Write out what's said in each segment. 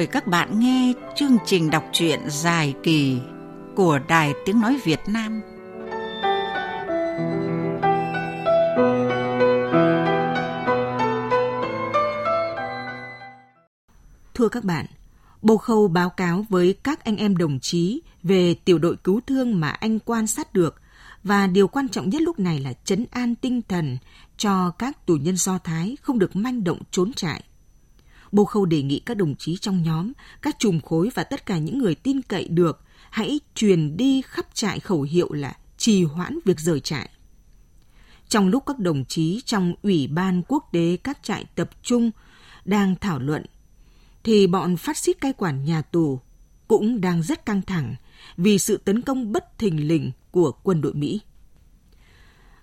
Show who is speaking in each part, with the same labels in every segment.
Speaker 1: mời các bạn nghe chương trình đọc truyện dài kỳ của Đài Tiếng Nói Việt Nam.
Speaker 2: Thưa các bạn, Bồ Khâu báo cáo với các anh em đồng chí về tiểu đội cứu thương mà anh quan sát được và điều quan trọng nhất lúc này là chấn an tinh thần cho các tù nhân Do Thái không được manh động trốn trại. Bô Khâu đề nghị các đồng chí trong nhóm, các chùm khối và tất cả những người tin cậy được hãy truyền đi khắp trại khẩu hiệu là trì hoãn việc rời trại. Trong lúc các đồng chí trong Ủy ban quốc tế các trại tập trung đang thảo luận, thì bọn phát xít cai quản nhà tù cũng đang rất căng thẳng vì sự tấn công bất thình lình của quân đội Mỹ.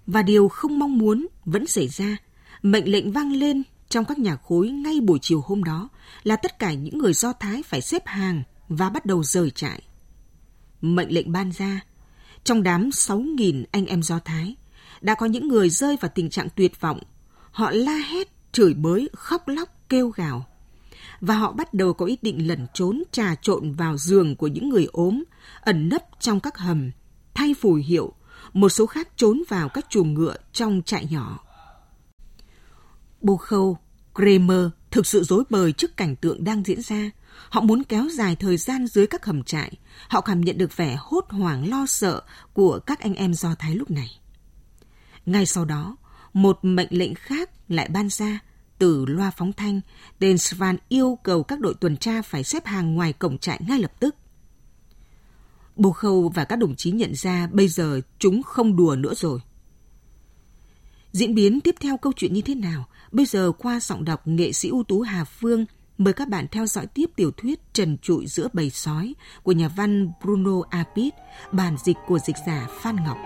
Speaker 2: Và điều không mong muốn vẫn xảy ra, mệnh lệnh vang lên trong các nhà khối ngay buổi chiều hôm đó là tất cả những người Do Thái phải xếp hàng và bắt đầu rời trại. Mệnh lệnh ban ra, trong đám 6.000 anh em Do Thái, đã có những người rơi vào tình trạng tuyệt vọng. Họ la hét, chửi bới, khóc lóc, kêu gào. Và họ bắt đầu có ý định lẩn trốn trà trộn vào giường của những người ốm, ẩn nấp trong các hầm, thay phù hiệu, một số khác trốn vào các chuồng ngựa trong trại nhỏ. Bô Khâu, Kramer thực sự dối bời trước cảnh tượng đang diễn ra. Họ muốn kéo dài thời gian dưới các hầm trại. Họ cảm nhận được vẻ hốt hoảng lo sợ của các anh em Do Thái lúc này. Ngay sau đó, một mệnh lệnh khác lại ban ra từ loa phóng thanh, tên Svan yêu cầu các đội tuần tra phải xếp hàng ngoài cổng trại ngay lập tức. Bô Khâu và các đồng chí nhận ra bây giờ chúng không đùa nữa rồi. Diễn biến tiếp theo câu chuyện như thế nào? Bây giờ qua giọng đọc nghệ sĩ ưu tú Hà Phương, mời các bạn theo dõi tiếp tiểu thuyết Trần trụi giữa bầy sói của nhà văn Bruno Apit, bản dịch của dịch giả Phan Ngọc.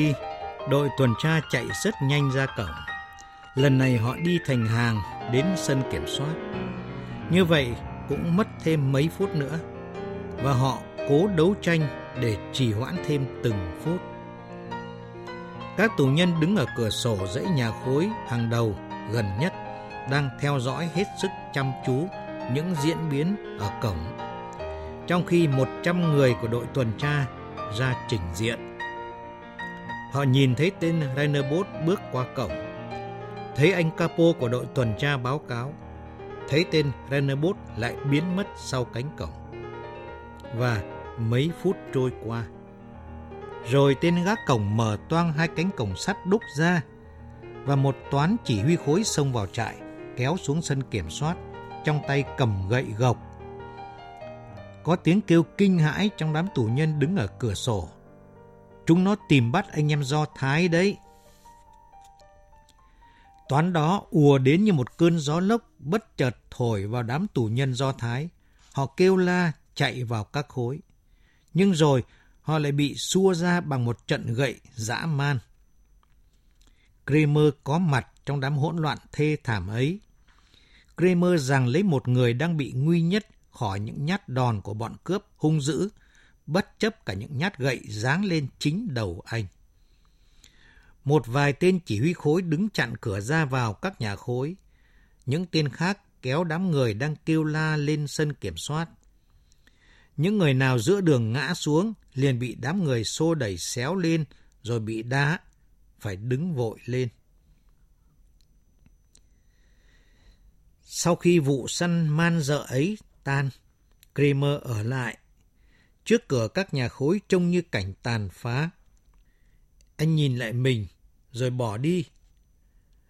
Speaker 3: Thi, đội tuần tra chạy rất nhanh ra cổng. Lần này họ đi thành hàng đến sân kiểm soát. Như vậy cũng mất thêm mấy phút nữa. Và họ cố đấu tranh để trì hoãn thêm từng phút. Các tù nhân đứng ở cửa sổ dãy nhà khối hàng đầu gần nhất đang theo dõi hết sức chăm chú những diễn biến ở cổng. Trong khi 100 người của đội tuần tra ra trình diện. Họ nhìn thấy tên Rainerbos bước qua cổng. Thấy anh capo của đội tuần tra báo cáo. Thấy tên Rainerbos lại biến mất sau cánh cổng. Và mấy phút trôi qua. Rồi tên gác cổng mở toang hai cánh cổng sắt đúc ra và một toán chỉ huy khối xông vào trại, kéo xuống sân kiểm soát, trong tay cầm gậy gộc. Có tiếng kêu kinh hãi trong đám tù nhân đứng ở cửa sổ Chúng nó tìm bắt anh em Do Thái đấy. Toán đó ùa đến như một cơn gió lốc bất chợt thổi vào đám tù nhân Do Thái. Họ kêu la, chạy vào các khối. Nhưng rồi, họ lại bị xua ra bằng một trận gậy dã man. Kramer có mặt trong đám hỗn loạn thê thảm ấy. Kramer rằng lấy một người đang bị nguy nhất khỏi những nhát đòn của bọn cướp hung dữ bất chấp cả những nhát gậy giáng lên chính đầu anh. Một vài tên chỉ huy khối đứng chặn cửa ra vào các nhà khối. Những tên khác kéo đám người đang kêu la lên sân kiểm soát. Những người nào giữa đường ngã xuống liền bị đám người xô đẩy xéo lên rồi bị đá, phải đứng vội lên. Sau khi vụ săn man dợ ấy tan, Kramer ở lại Trước cửa các nhà khối trông như cảnh tàn phá. Anh nhìn lại mình, rồi bỏ đi.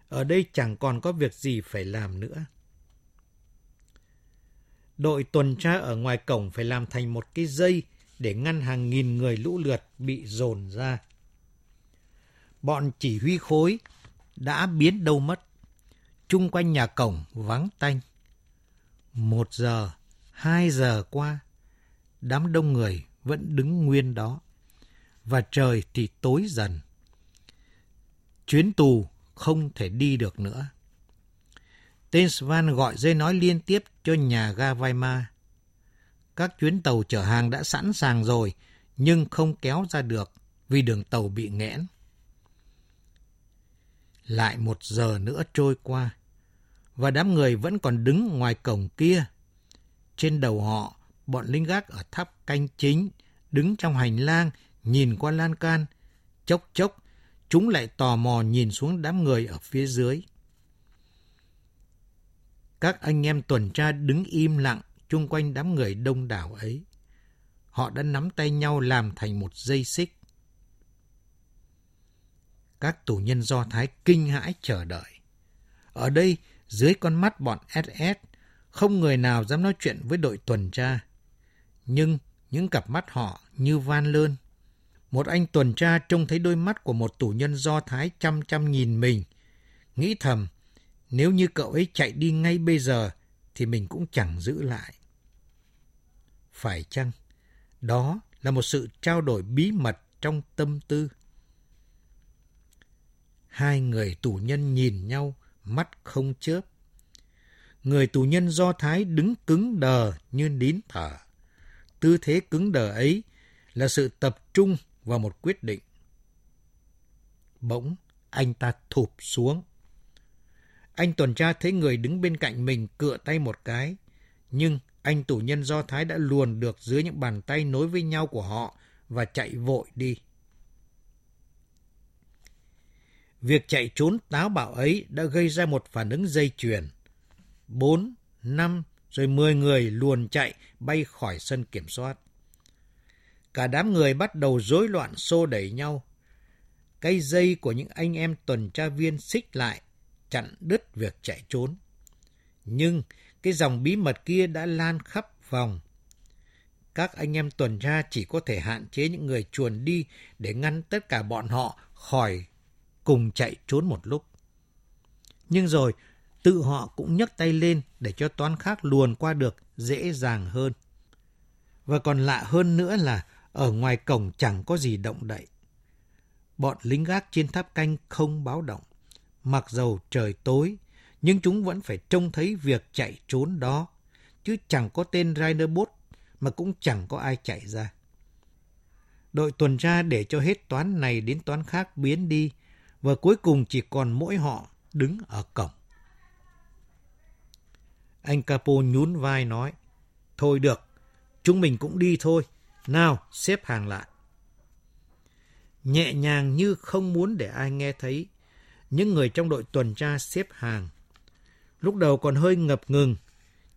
Speaker 3: Ở đây chẳng còn có việc gì phải làm nữa. Đội tuần tra ở ngoài cổng phải làm thành một cái dây để ngăn hàng nghìn người lũ lượt bị dồn ra. Bọn chỉ huy khối đã biến đâu mất. Trung quanh nhà cổng vắng tanh. Một giờ, hai giờ qua, đám đông người vẫn đứng nguyên đó. Và trời thì tối dần. chuyến tù không thể đi được nữa. Tên Svan gọi dây nói liên tiếp cho nhà ga Weimar. Các chuyến tàu chở hàng đã sẵn sàng rồi, nhưng không kéo ra được vì đường tàu bị nghẽn. Lại một giờ nữa trôi qua, và đám người vẫn còn đứng ngoài cổng kia. Trên đầu họ, bọn lính gác ở tháp canh chính, đứng trong hành lang, nhìn qua lan can. Chốc chốc, chúng lại tò mò nhìn xuống đám người ở phía dưới. Các anh em tuần tra đứng im lặng chung quanh đám người đông đảo ấy. Họ đã nắm tay nhau làm thành một dây xích. Các tù nhân Do Thái kinh hãi chờ đợi. Ở đây, dưới con mắt bọn SS, không người nào dám nói chuyện với đội tuần tra. Nhưng những cặp mắt họ như van lơn. Một anh tuần tra trông thấy đôi mắt của một tù nhân Do Thái chăm chăm nhìn mình. Nghĩ thầm, nếu như cậu ấy chạy đi ngay bây giờ thì mình cũng chẳng giữ lại. Phải chăng? Đó là một sự trao đổi bí mật trong tâm tư. Hai người tù nhân nhìn nhau, mắt không chớp. Người tù nhân Do Thái đứng cứng đờ như nín thở. Tư thế cứng đờ ấy là sự tập trung vào một quyết định. Bỗng, anh ta thụp xuống. Anh tuần tra thấy người đứng bên cạnh mình cựa tay một cái, nhưng anh tù nhân Do Thái đã luồn được dưới những bàn tay nối với nhau của họ và chạy vội đi. Việc chạy trốn táo bạo ấy đã gây ra một phản ứng dây chuyền. Bốn, năm, rồi mười người luồn chạy bay khỏi sân kiểm soát. Cả đám người bắt đầu rối loạn xô đẩy nhau. Cây dây của những anh em tuần tra viên xích lại, chặn đứt việc chạy trốn. Nhưng cái dòng bí mật kia đã lan khắp vòng. Các anh em tuần tra chỉ có thể hạn chế những người chuồn đi để ngăn tất cả bọn họ khỏi cùng chạy trốn một lúc. Nhưng rồi, tự họ cũng nhấc tay lên để cho toán khác luồn qua được dễ dàng hơn. Và còn lạ hơn nữa là ở ngoài cổng chẳng có gì động đậy. Bọn lính gác trên tháp canh không báo động. Mặc dầu trời tối, nhưng chúng vẫn phải trông thấy việc chạy trốn đó, chứ chẳng có tên Rainerbos mà cũng chẳng có ai chạy ra. Đội tuần tra để cho hết toán này đến toán khác biến đi, và cuối cùng chỉ còn mỗi họ đứng ở cổng. Anh Capo nhún vai nói, Thôi được, chúng mình cũng đi thôi. Nào, xếp hàng lại. Nhẹ nhàng như không muốn để ai nghe thấy, những người trong đội tuần tra xếp hàng. Lúc đầu còn hơi ngập ngừng,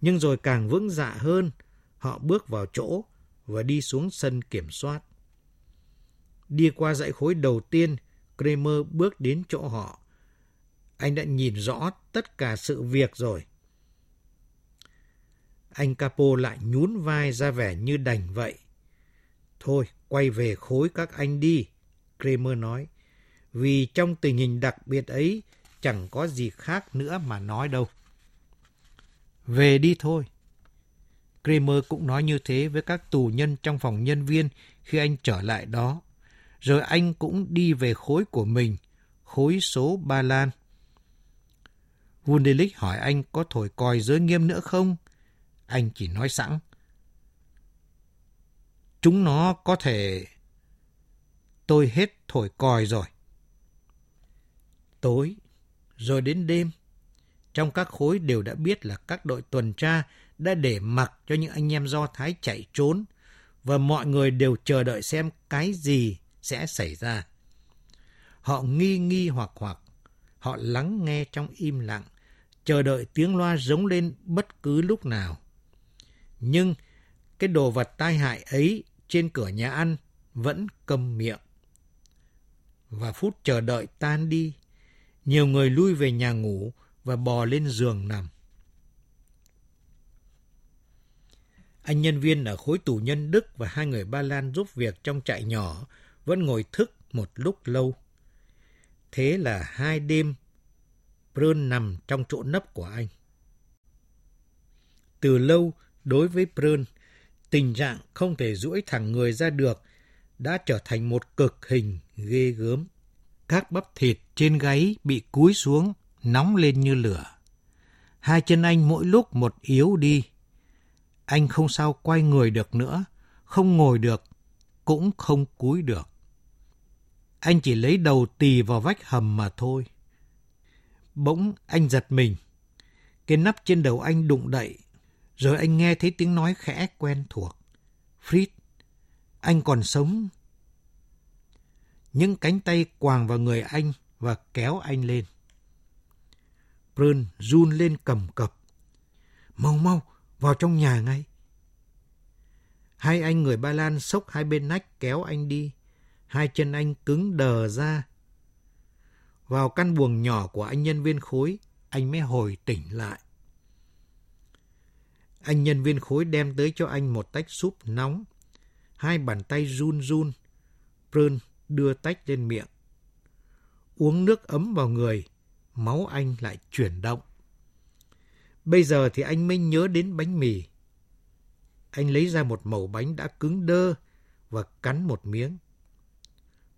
Speaker 3: nhưng rồi càng vững dạ hơn, họ bước vào chỗ và đi xuống sân kiểm soát. Đi qua dãy khối đầu tiên, Kramer bước đến chỗ họ. Anh đã nhìn rõ tất cả sự việc rồi. Anh Capo lại nhún vai ra vẻ như đành vậy. Thôi, quay về khối các anh đi, Kramer nói. Vì trong tình hình đặc biệt ấy, chẳng có gì khác nữa mà nói đâu. Về đi thôi. Kramer cũng nói như thế với các tù nhân trong phòng nhân viên khi anh trở lại đó. Rồi anh cũng đi về khối của mình, khối số Ba Lan. Wunderlich hỏi anh có thổi còi giới nghiêm nữa không? Anh chỉ nói sẵn. Chúng nó có thể... Tôi hết thổi còi rồi. Tối, rồi đến đêm, trong các khối đều đã biết là các đội tuần tra đã để mặc cho những anh em Do Thái chạy trốn và mọi người đều chờ đợi xem cái gì sẽ xảy ra. Họ nghi nghi hoặc hoặc, họ lắng nghe trong im lặng, chờ đợi tiếng loa giống lên bất cứ lúc nào. Nhưng cái đồ vật tai hại ấy trên cửa nhà ăn vẫn câm miệng. Và phút chờ đợi tan đi, nhiều người lui về nhà ngủ và bò lên giường nằm. Anh nhân viên ở khối tù nhân Đức và hai người Ba Lan giúp việc trong trại nhỏ vẫn ngồi thức một lúc lâu. Thế là hai đêm, Brun nằm trong chỗ nấp của anh. Từ lâu, đối với Brơn, tình trạng không thể duỗi thẳng người ra được đã trở thành một cực hình ghê gớm. Các bắp thịt trên gáy bị cúi xuống, nóng lên như lửa. Hai chân anh mỗi lúc một yếu đi. Anh không sao quay người được nữa, không ngồi được, cũng không cúi được. Anh chỉ lấy đầu tì vào vách hầm mà thôi. Bỗng anh giật mình. Cái nắp trên đầu anh đụng đậy. Rồi anh nghe thấy tiếng nói khẽ quen thuộc. Fritz, anh còn sống. Những cánh tay quàng vào người anh và kéo anh lên. Brun run lên cầm cập. Mau mau, vào trong nhà ngay. Hai anh người Ba Lan sốc hai bên nách kéo anh đi. Hai chân anh cứng đờ ra. Vào căn buồng nhỏ của anh nhân viên khối, anh mới hồi tỉnh lại. Anh nhân viên khối đem tới cho anh một tách súp nóng. Hai bàn tay run run. Prơn đưa tách lên miệng. Uống nước ấm vào người, máu anh lại chuyển động. Bây giờ thì anh mới nhớ đến bánh mì. Anh lấy ra một mẩu bánh đã cứng đơ và cắn một miếng.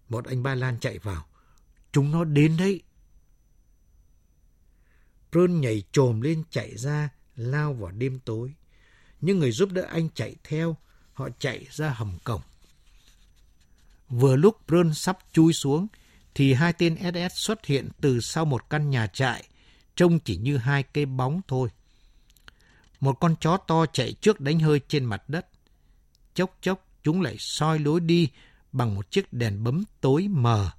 Speaker 3: Một anh Ba Lan chạy vào. Chúng nó đến đấy. Prơn nhảy trồm lên chạy ra, lao vào đêm tối. Những người giúp đỡ anh chạy theo, họ chạy ra hầm cổng. Vừa lúc Brun sắp chui xuống, thì hai tên SS xuất hiện từ sau một căn nhà trại, trông chỉ như hai cây bóng thôi. Một con chó to chạy trước đánh hơi trên mặt đất. Chốc chốc chúng lại soi lối đi bằng một chiếc đèn bấm tối mờ.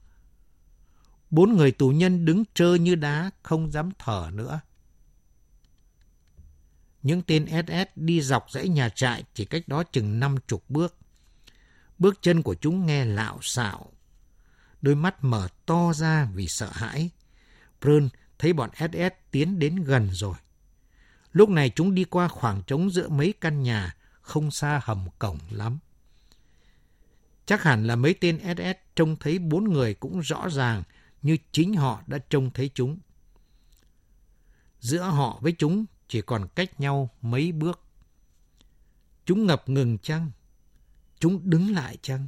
Speaker 3: Bốn người tù nhân đứng trơ như đá, không dám thở nữa. Những tên SS đi dọc dãy nhà trại chỉ cách đó chừng năm chục bước. Bước chân của chúng nghe lạo xạo. Đôi mắt mở to ra vì sợ hãi. Prơn thấy bọn SS tiến đến gần rồi. Lúc này chúng đi qua khoảng trống giữa mấy căn nhà, không xa hầm cổng lắm. Chắc hẳn là mấy tên SS trông thấy bốn người cũng rõ ràng như chính họ đã trông thấy chúng. Giữa họ với chúng chỉ còn cách nhau mấy bước. Chúng ngập ngừng chăng? Chúng đứng lại chăng?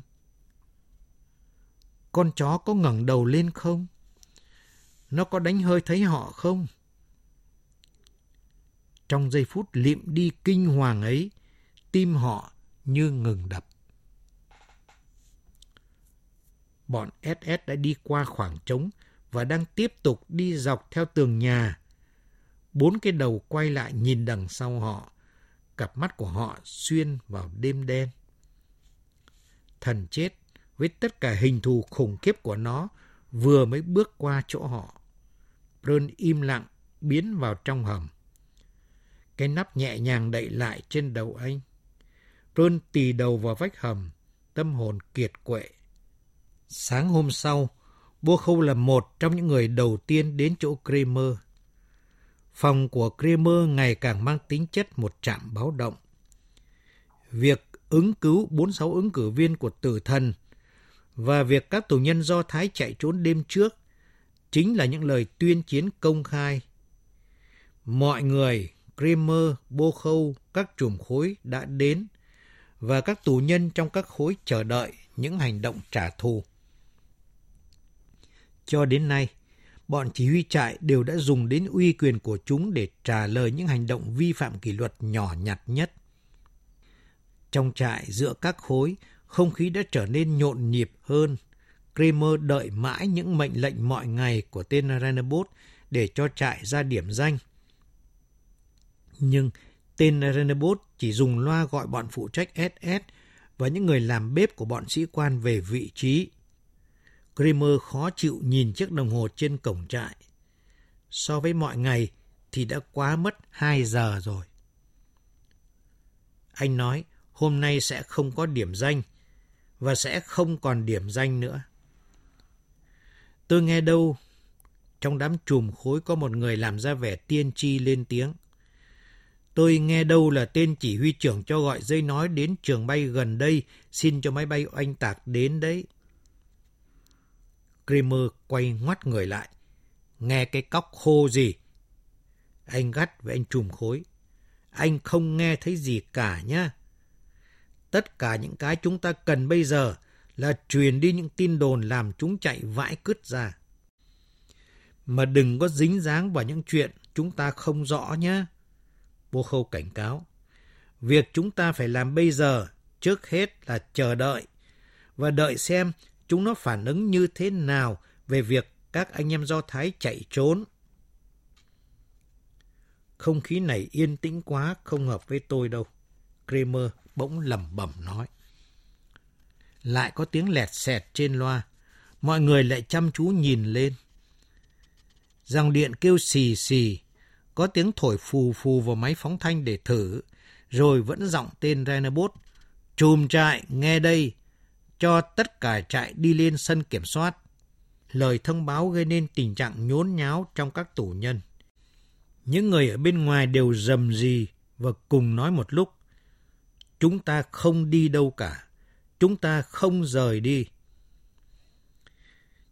Speaker 3: Con chó có ngẩng đầu lên không? Nó có đánh hơi thấy họ không? Trong giây phút liệm đi kinh hoàng ấy, tim họ như ngừng đập. Bọn SS đã đi qua khoảng trống và đang tiếp tục đi dọc theo tường nhà. Bốn cái đầu quay lại nhìn đằng sau họ. Cặp mắt của họ xuyên vào đêm đen. Thần chết với tất cả hình thù khủng khiếp của nó vừa mới bước qua chỗ họ. Brơn im lặng biến vào trong hầm. Cái nắp nhẹ nhàng đậy lại trên đầu anh. Brơn tì đầu vào vách hầm, tâm hồn kiệt quệ. Sáng hôm sau, Bô Khâu là một trong những người đầu tiên đến chỗ Kramer. Phòng của Kramer ngày càng mang tính chất một trạm báo động. Việc ứng cứu 46 ứng cử viên của tử thần và việc các tù nhân Do Thái chạy trốn đêm trước chính là những lời tuyên chiến công khai. Mọi người, Kramer, Bô Khâu, các chùm khối đã đến và các tù nhân trong các khối chờ đợi những hành động trả thù. Cho đến nay, bọn chỉ huy trại đều đã dùng đến uy quyền của chúng để trả lời những hành động vi phạm kỷ luật nhỏ nhặt nhất. Trong trại giữa các khối, không khí đã trở nên nhộn nhịp hơn. Kramer đợi mãi những mệnh lệnh mọi ngày của tên Renabot để cho trại ra điểm danh. Nhưng tên Renabot chỉ dùng loa gọi bọn phụ trách SS và những người làm bếp của bọn sĩ quan về vị trí. Kramer khó chịu nhìn chiếc đồng hồ trên cổng trại. So với mọi ngày thì đã quá mất 2 giờ rồi. Anh nói, hôm nay sẽ không có điểm danh và sẽ không còn điểm danh nữa. Tôi nghe đâu, trong đám chùm khối có một người làm ra vẻ tiên tri lên tiếng. Tôi nghe đâu là tên chỉ huy trưởng cho gọi dây nói đến trường bay gần đây, xin cho máy bay oanh tạc đến đấy. Kramer quay ngoắt người lại. Nghe cái cóc khô gì? Anh gắt với anh trùm khối. Anh không nghe thấy gì cả nhá. Tất cả những cái chúng ta cần bây giờ là truyền đi những tin đồn làm chúng chạy vãi cứt ra. Mà đừng có dính dáng vào những chuyện chúng ta không rõ nhé. Bô Khâu cảnh cáo. Việc chúng ta phải làm bây giờ, trước hết là chờ đợi và đợi xem chúng nó phản ứng như thế nào về việc các anh em Do Thái chạy trốn. Không khí này yên tĩnh quá, không hợp với tôi đâu. Kramer bỗng lẩm bẩm nói. Lại có tiếng lẹt xẹt trên loa. Mọi người lại chăm chú nhìn lên. Dòng điện kêu xì xì, có tiếng thổi phù phù vào máy phóng thanh để thử, rồi vẫn giọng tên Renabot. Chùm trại, nghe đây, cho tất cả trại đi lên sân kiểm soát. Lời thông báo gây nên tình trạng nhốn nháo trong các tù nhân. Những người ở bên ngoài đều rầm rì và cùng nói một lúc. Chúng ta không đi đâu cả. Chúng ta không rời đi.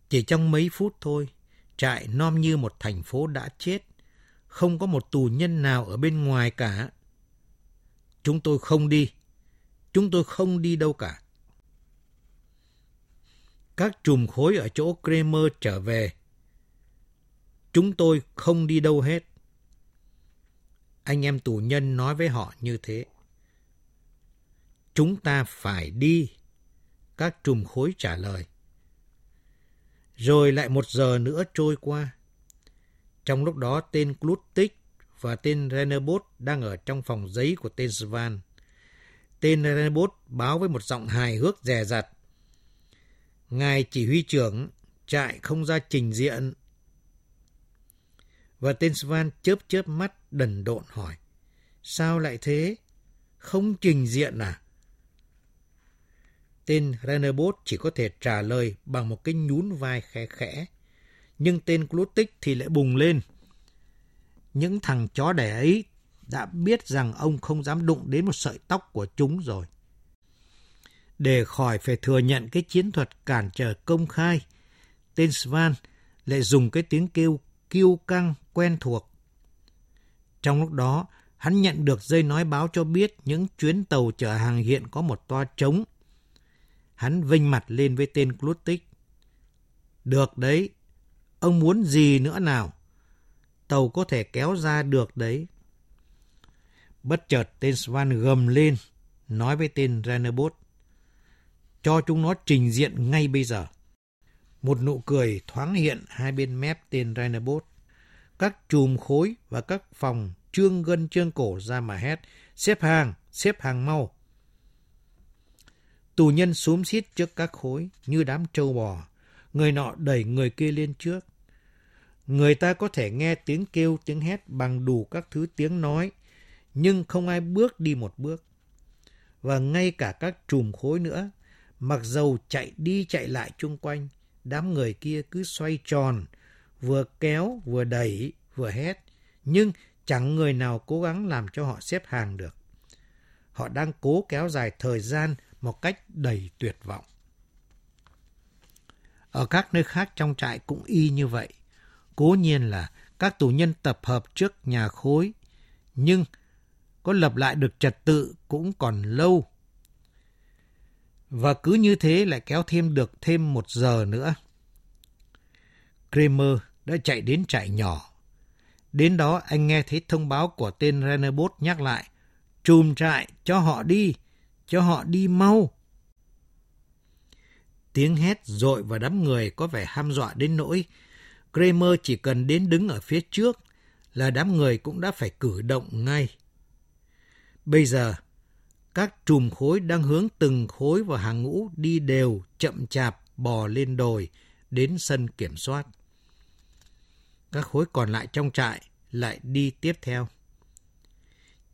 Speaker 3: Chỉ trong mấy phút thôi, trại non như một thành phố đã chết. Không có một tù nhân nào ở bên ngoài cả. Chúng tôi không đi. Chúng tôi không đi đâu cả. Các chùm khối ở chỗ Kramer trở về. Chúng tôi không đi đâu hết. Anh em tù nhân nói với họ như thế. Chúng ta phải đi. Các trùm khối trả lời. Rồi lại một giờ nữa trôi qua. Trong lúc đó tên Klutik và tên Rennerbot đang ở trong phòng giấy của tên Svan. Tên Rennerbot báo với một giọng hài hước dè dặt. Ngài chỉ huy trưởng trại không ra trình diện. Và tên Svan chớp chớp mắt, đần độn hỏi. Sao lại thế? Không trình diện à? Tên Rennerbot chỉ có thể trả lời bằng một cái nhún vai khẽ khẽ. Nhưng tên Clutic thì lại bùng lên. Những thằng chó đẻ ấy đã biết rằng ông không dám đụng đến một sợi tóc của chúng rồi. Để khỏi phải thừa nhận cái chiến thuật cản trở công khai, tên Svan lại dùng cái tiếng kêu kiêu căng quen thuộc. Trong lúc đó, hắn nhận được dây nói báo cho biết những chuyến tàu chở hàng hiện có một toa trống. Hắn vinh mặt lên với tên Klutik. Được đấy, ông muốn gì nữa nào? Tàu có thể kéo ra được đấy. Bất chợt tên Svan gầm lên, nói với tên Rennerbot. Cho chúng nó trình diện ngay bây giờ. Một nụ cười thoáng hiện hai bên mép tên Rainerbos. Các chùm khối và các phòng trương gân trương cổ ra mà hét. Xếp hàng, xếp hàng mau. Tù nhân xúm xít trước các khối như đám trâu bò. Người nọ đẩy người kia lên trước. Người ta có thể nghe tiếng kêu, tiếng hét bằng đủ các thứ tiếng nói, nhưng không ai bước đi một bước. Và ngay cả các chùm khối nữa, mặc dầu chạy đi chạy lại chung quanh, đám người kia cứ xoay tròn, vừa kéo, vừa đẩy, vừa hét, nhưng chẳng người nào cố gắng làm cho họ xếp hàng được. Họ đang cố kéo dài thời gian một cách đầy tuyệt vọng. Ở các nơi khác trong trại cũng y như vậy. Cố nhiên là các tù nhân tập hợp trước nhà khối, nhưng có lập lại được trật tự cũng còn lâu. Và cứ như thế lại kéo thêm được thêm một giờ nữa. Kramer đã chạy đến trại nhỏ. Đến đó anh nghe thấy thông báo của tên Rennerbot nhắc lại. Chùm trại, cho họ đi, cho họ đi mau. Tiếng hét dội và đám người có vẻ ham dọa đến nỗi Kramer chỉ cần đến đứng ở phía trước là đám người cũng đã phải cử động ngay. Bây giờ, các chùm khối đang hướng từng khối vào hàng ngũ đi đều, chậm chạp, bò lên đồi, đến sân kiểm soát. Các khối còn lại trong trại lại đi tiếp theo.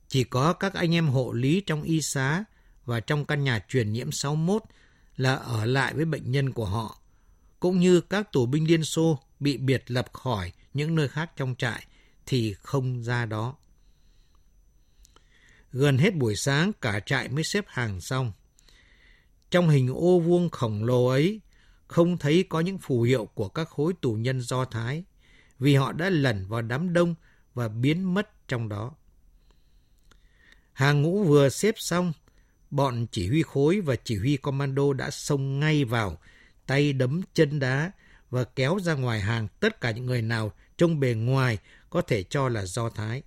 Speaker 3: Chỉ có các anh em hộ lý trong y xá và trong căn nhà truyền nhiễm 61 là ở lại với bệnh nhân của họ, cũng như các tù binh Liên Xô bị biệt lập khỏi những nơi khác trong trại thì không ra đó. Gần hết buổi sáng cả trại mới xếp hàng xong. Trong hình ô vuông khổng lồ ấy, không thấy có những phù hiệu của các khối tù nhân Do Thái, vì họ đã lẩn vào đám đông và biến mất trong đó. Hàng ngũ vừa xếp xong, bọn chỉ huy khối và chỉ huy commando đã xông ngay vào, tay đấm chân đá và kéo ra ngoài hàng tất cả những người nào trông bề ngoài có thể cho là do Thái.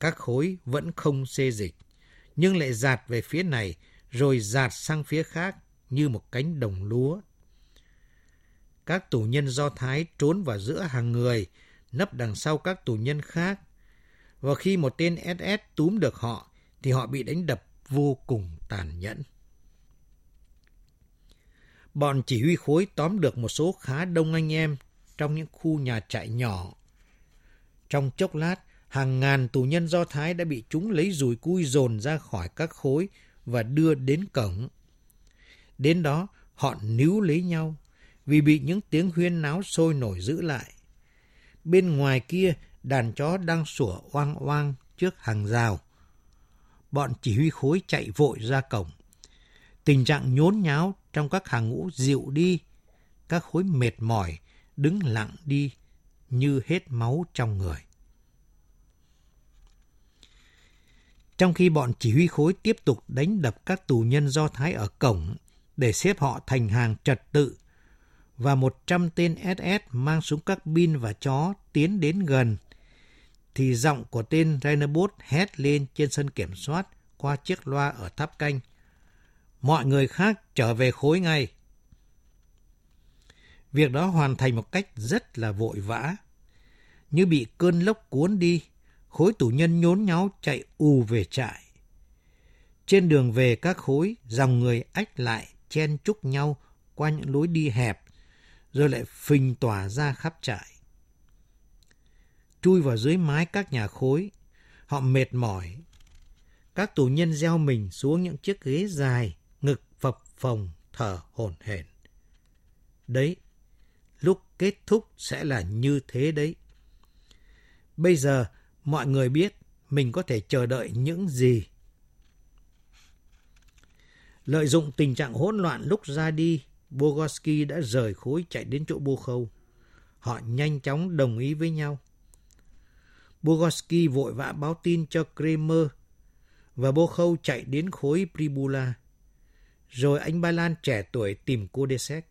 Speaker 3: Các khối vẫn không xê dịch, nhưng lại dạt về phía này rồi dạt sang phía khác như một cánh đồng lúa. Các tù nhân do Thái trốn vào giữa hàng người, nấp đằng sau các tù nhân khác. Và khi một tên SS túm được họ, thì họ bị đánh đập vô cùng tàn nhẫn. Bọn chỉ huy khối tóm được một số khá đông anh em trong những khu nhà trại nhỏ. Trong chốc lát, hàng ngàn tù nhân Do Thái đã bị chúng lấy rùi cui dồn ra khỏi các khối và đưa đến cổng. Đến đó, họ níu lấy nhau vì bị những tiếng huyên náo sôi nổi giữ lại. Bên ngoài kia, đàn chó đang sủa oang oang trước hàng rào. Bọn chỉ huy khối chạy vội ra cổng. Tình trạng nhốn nháo trong các hàng ngũ dịu đi, các khối mệt mỏi, đứng lặng đi như hết máu trong người. Trong khi bọn chỉ huy khối tiếp tục đánh đập các tù nhân Do Thái ở cổng để xếp họ thành hàng trật tự, và 100 tên SS mang súng các bin và chó tiến đến gần, thì giọng của tên Rainerbos hét lên trên sân kiểm soát qua chiếc loa ở tháp canh. Mọi người khác trở về khối ngay. Việc đó hoàn thành một cách rất là vội vã. Như bị cơn lốc cuốn đi, khối tù nhân nhốn nháo chạy ù về trại. Trên đường về các khối, dòng người ách lại, chen chúc nhau qua những lối đi hẹp, rồi lại phình tỏa ra khắp trại. Chui vào dưới mái các nhà khối, họ mệt mỏi. Các tù nhân gieo mình xuống những chiếc ghế dài, ngực phập phồng, thở hổn hển. Đấy, lúc kết thúc sẽ là như thế đấy. Bây giờ, mọi người biết mình có thể chờ đợi những gì. Lợi dụng tình trạng hỗn loạn lúc ra đi, Bogoski đã rời khối chạy đến chỗ Bô Khâu. Họ nhanh chóng đồng ý với nhau. Bogoski vội vã báo tin cho Kramer và Bô Khâu chạy đến khối Pribula. Rồi anh Ba Lan trẻ tuổi tìm cô Desek.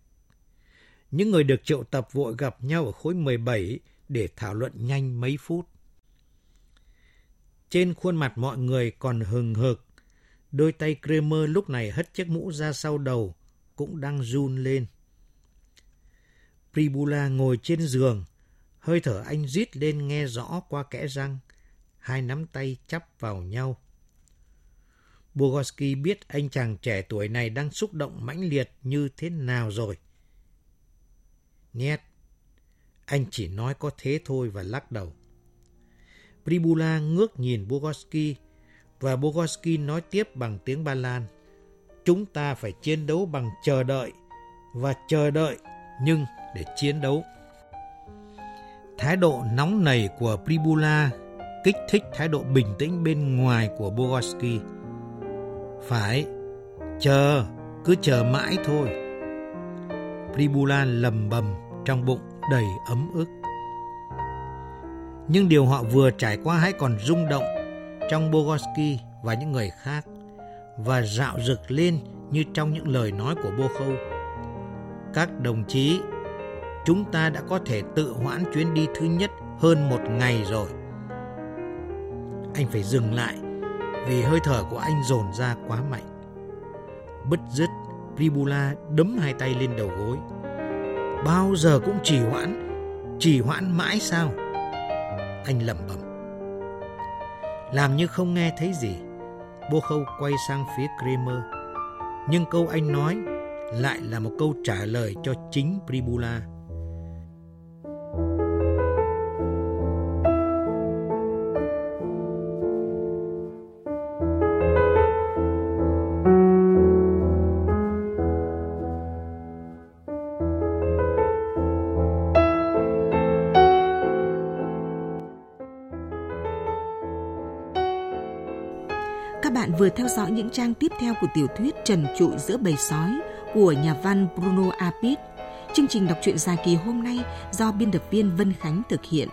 Speaker 3: Những người được triệu tập vội gặp nhau ở khối 17 để thảo luận nhanh mấy phút. Trên khuôn mặt mọi người còn hừng hực. Đôi tay Kramer lúc này hất chiếc mũ ra sau đầu, cũng đang run lên. Pribula ngồi trên giường, hơi thở anh rít lên nghe rõ qua kẽ răng, hai nắm tay chắp vào nhau. Bogoski biết anh chàng trẻ tuổi này đang xúc động mãnh liệt như thế nào rồi. Nhét, anh chỉ nói có thế thôi và lắc đầu. Pribula ngước nhìn Bogoski và Bogoski nói tiếp bằng tiếng Ba Lan. Chúng ta phải chiến đấu bằng chờ đợi và chờ đợi nhưng để chiến đấu. Thái độ nóng nảy của Pribula kích thích thái độ bình tĩnh bên ngoài của Bogoski. Phải, chờ, cứ chờ mãi thôi. Pribula lầm bầm trong bụng đầy ấm ức. Nhưng điều họ vừa trải qua hãy còn rung động trong Bogoski và những người khác và dạo rực lên như trong những lời nói của Bô Khâu. Các đồng chí, chúng ta đã có thể tự hoãn chuyến đi thứ nhất hơn một ngày rồi. Anh phải dừng lại vì hơi thở của anh dồn ra quá mạnh. Bứt dứt, Vibula đấm hai tay lên đầu gối. Bao giờ cũng trì hoãn, trì hoãn mãi sao? Anh lẩm bẩm. Làm như không nghe thấy gì, Bô Khâu quay sang phía Kramer. Nhưng câu anh nói lại là một câu trả lời cho chính Pribula.
Speaker 2: Theo dõi những trang tiếp theo của tiểu thuyết Trần trụi giữa bầy sói của nhà văn Bruno Apit. Chương trình đọc truyện dài kỳ hôm nay do biên tập viên Vân Khánh thực hiện.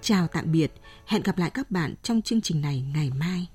Speaker 2: Chào tạm biệt, hẹn gặp lại các bạn trong chương trình này ngày mai.